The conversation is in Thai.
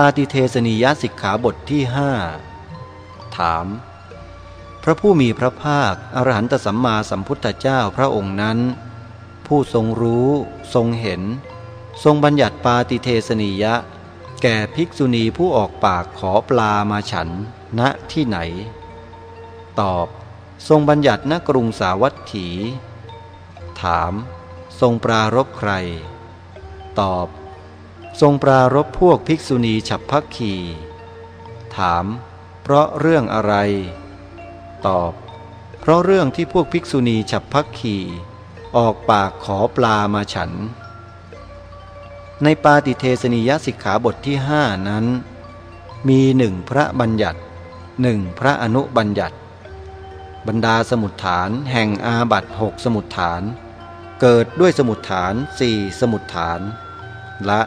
ปาติเทสนิยสิกขาบทที่หถาม พระผู้มีพระภาค อรหันตสัมมาสัมพุทธเจ้าพระองค์นั้น ผู้ทรงรู้ทรงเห็น ทรงบัญญัติปาติเทสนิยะ แก่ภิกษุณีผู้ออกปากขอปลามาฉันณที่ไหน ตอบ ทรงบัญญัติณกรุงสาวัตถี ถาม ทรงปรารบใคร ตอบ ทรงปรารบพวกภิกษุณีฉับพักขีถาม เพราะเรื่องอะไร ตอบ เพราะเรื่องที่พวกภิกษุณีฉับพักขีออกปากขอปลามาฉัน ในปาติเทสนิยสิกขาบทที่ห้านั้น มีหนึ่งพระบัญญัติหนึ่งพระอนุบัญญัติ บรรดาสมุดฐานแห่งอาบัตหกสมุดฐาน เกิดด้วยสมุดฐานสี่สมุดฐาน ละ